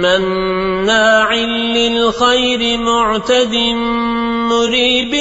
مَّنَّاعٍ لِّلْخَيْرِ مُعْتَدٍ مُّرِيبٍ